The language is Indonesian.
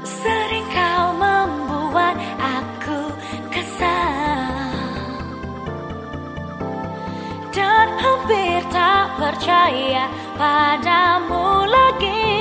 Sering kau membuat aku kesal. Dan hampir tak percaya padamu lagi.